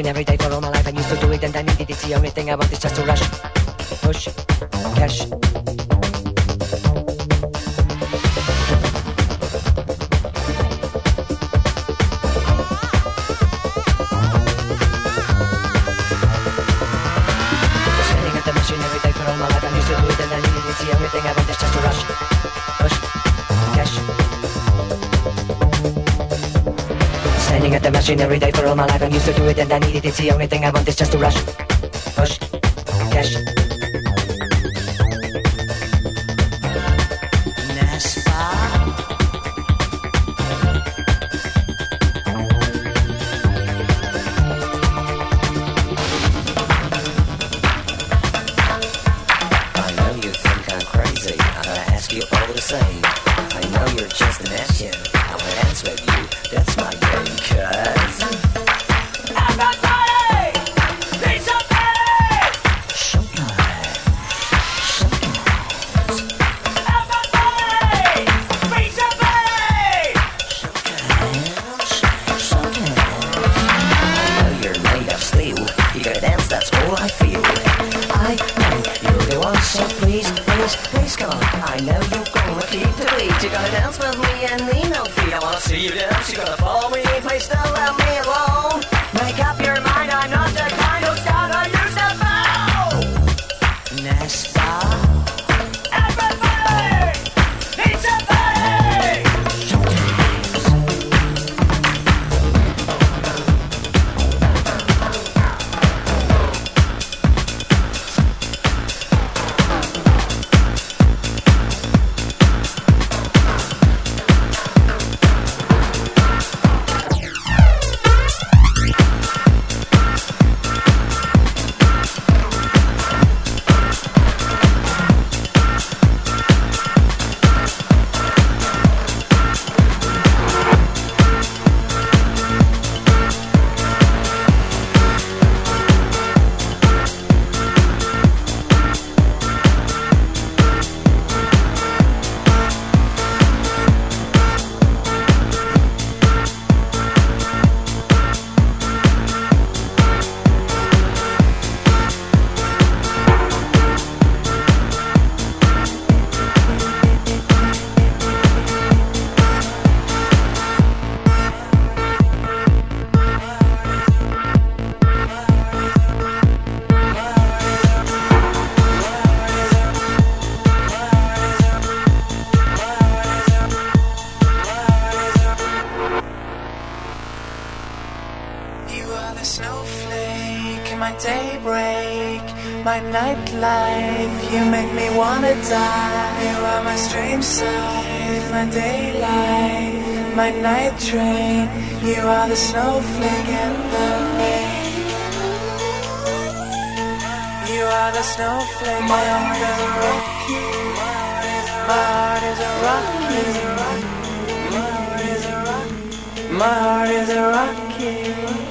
Machine every day for all my life. I used to do it and I needed it. The only thing I want is just to rush. Push. Cash. Standing at the at the machine every day for all my life. I'm used to do it and I needed it. It's The only thing I want is just to rush. Nightlife. You make me wanna die. You are my strange side, my daylight, my night train. You are the snowflake and the rain. You are the snowflake, my heart is a rocky. My heart is a rocky. My heart is a rocky.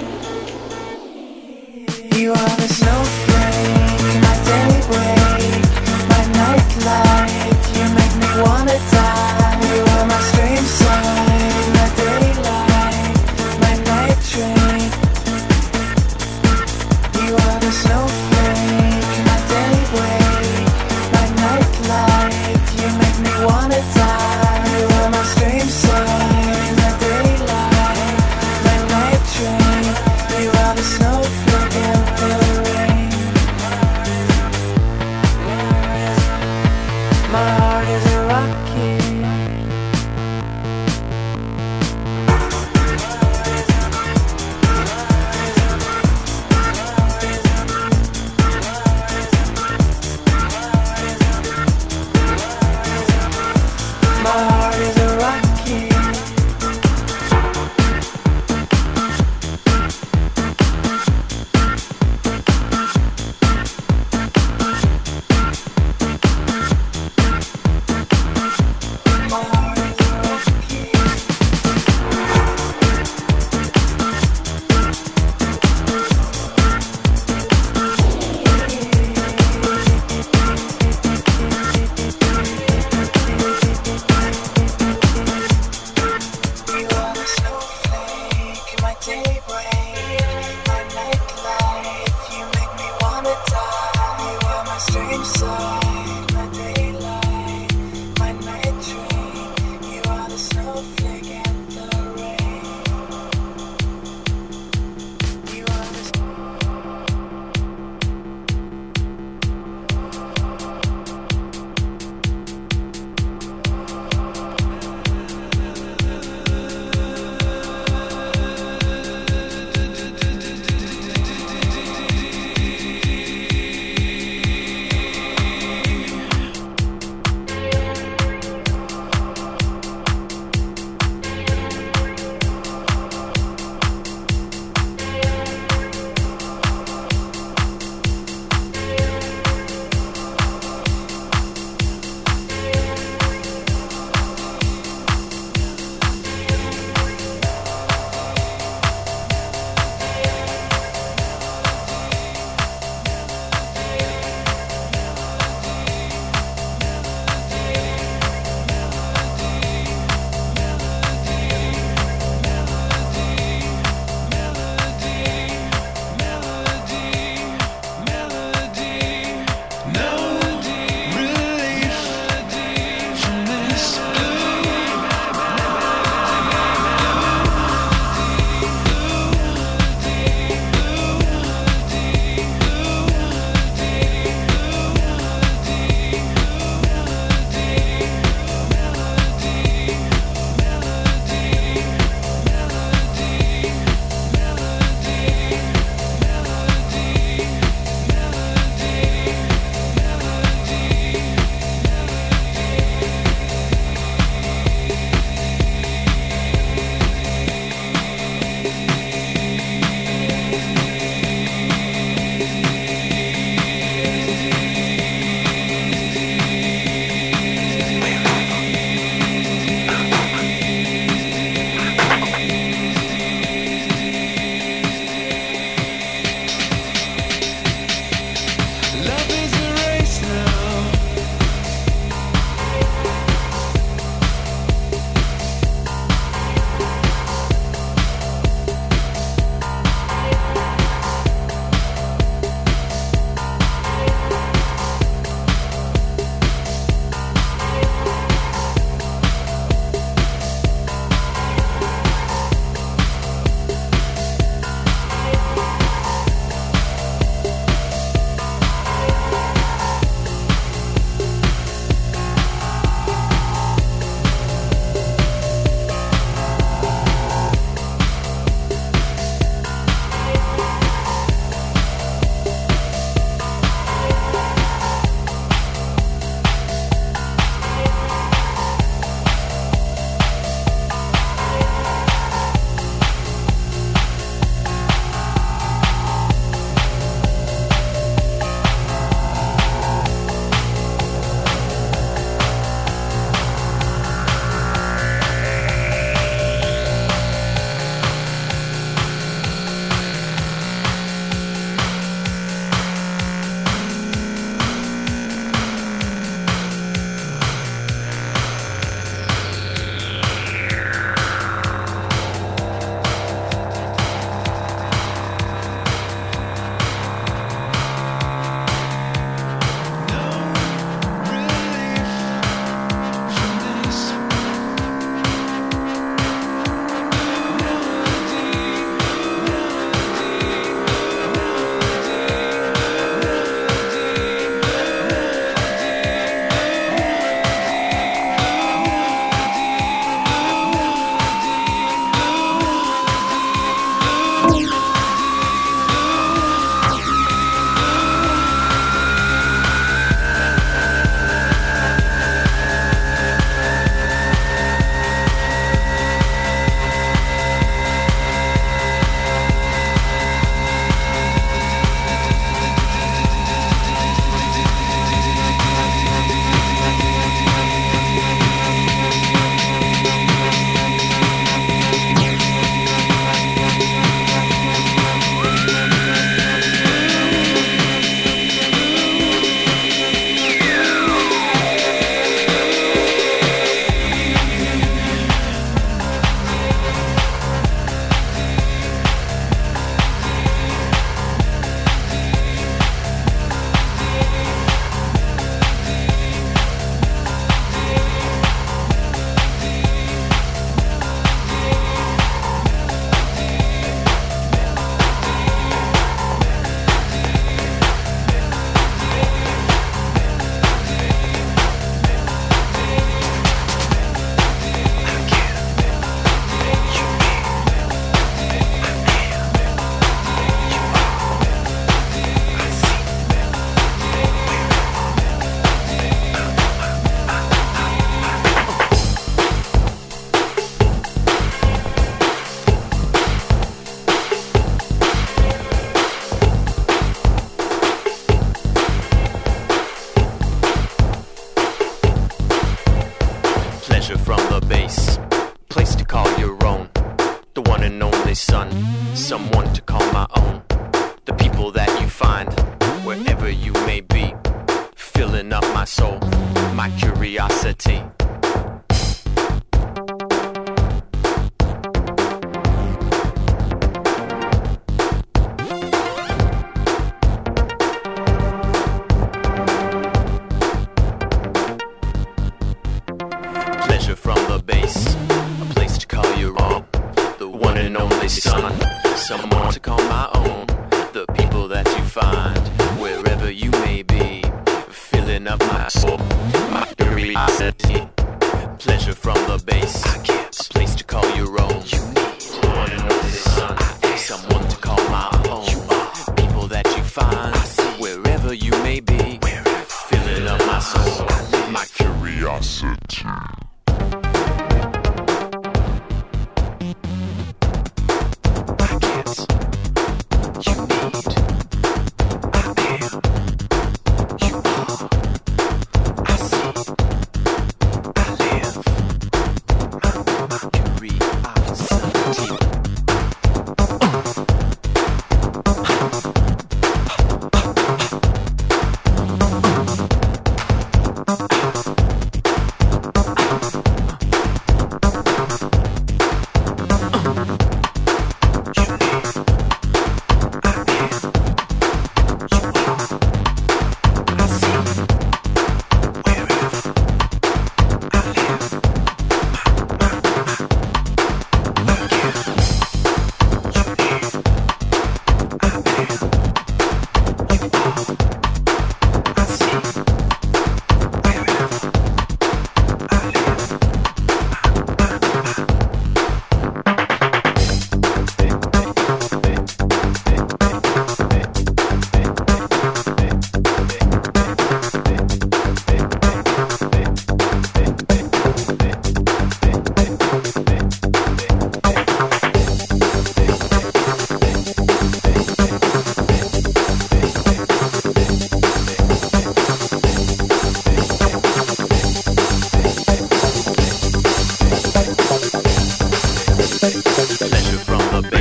curiosity.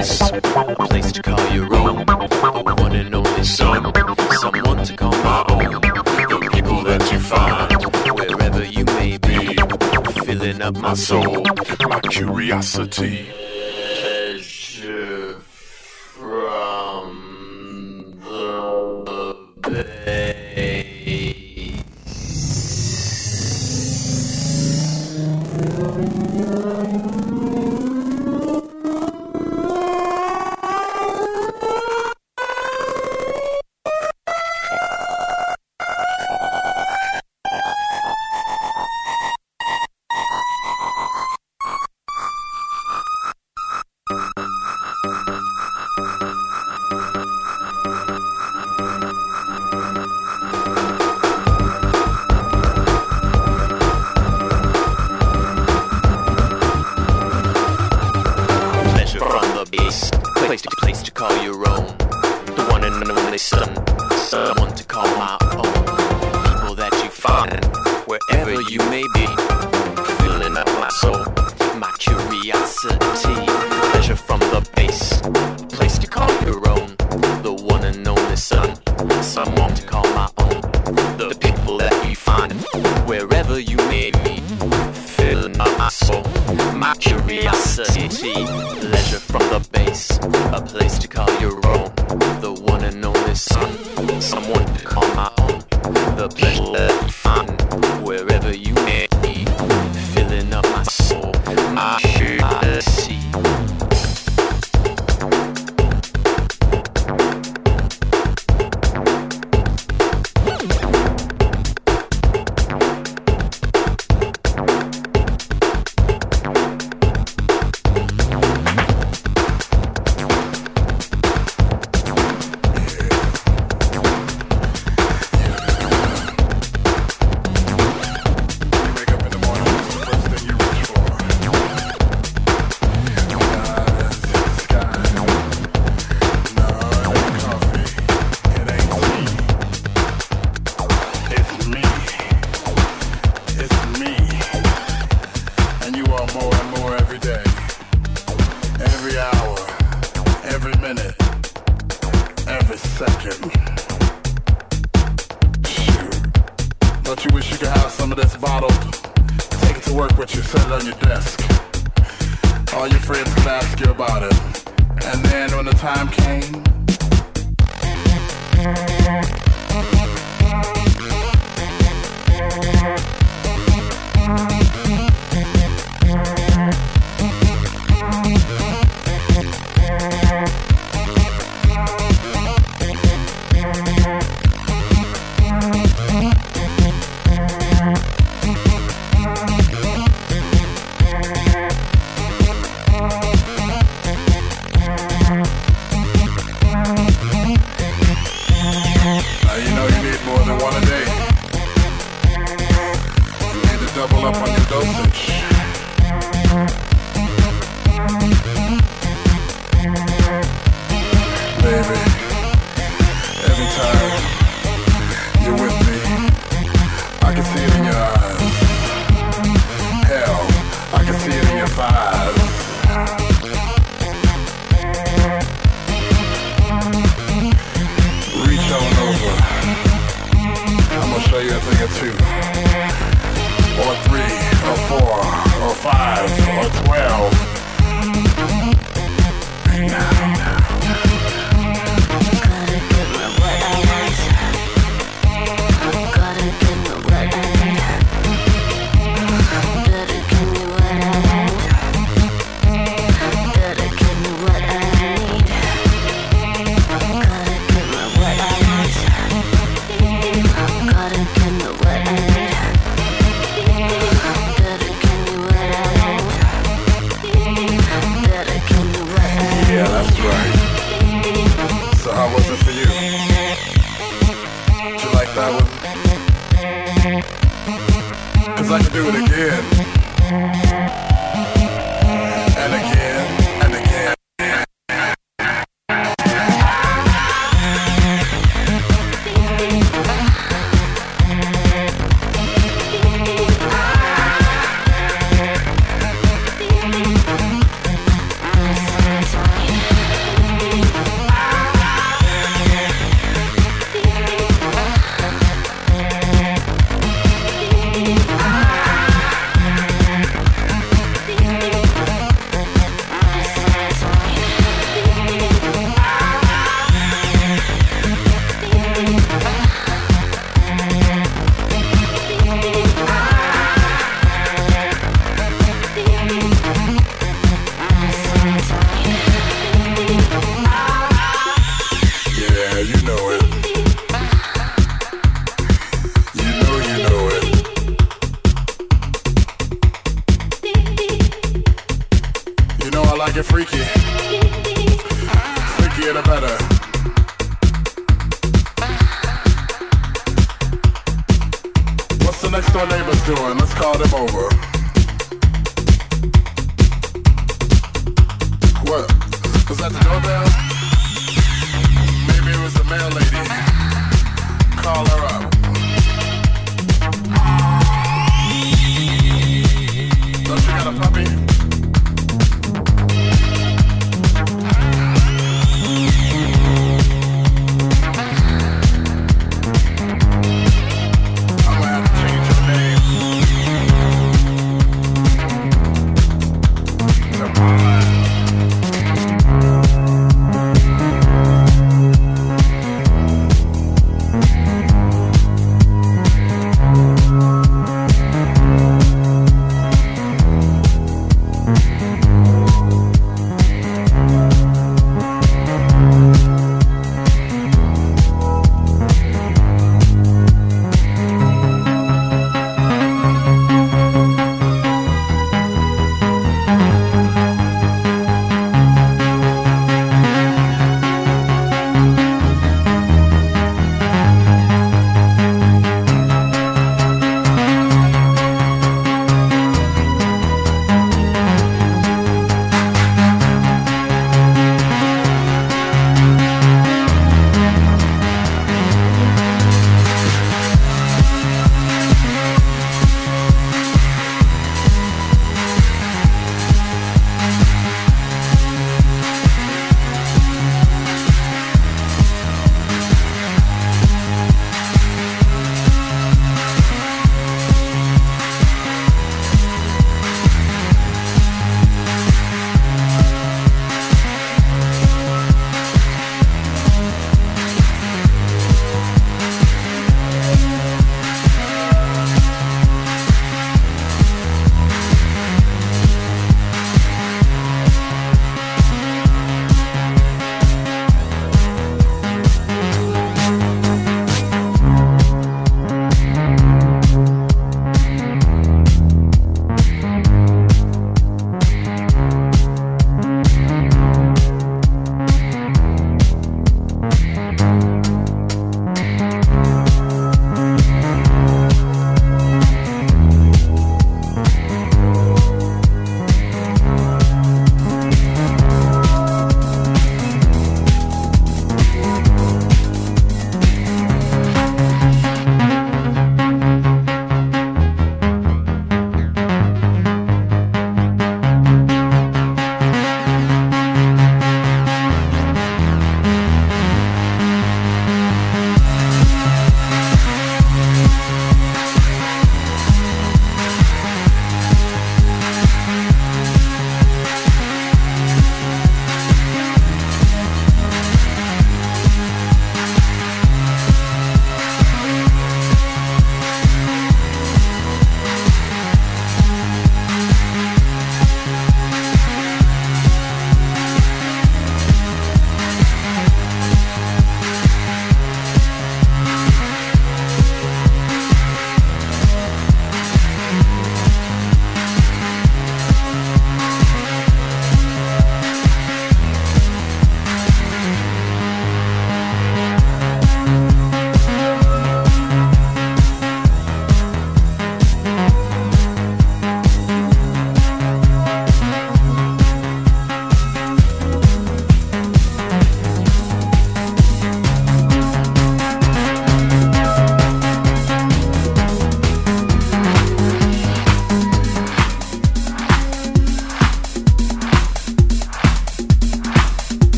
place, a place to call your own. The one and only son, someone to call my own. The people that you find, wherever you may be, filling up my soul, my curiosity. Your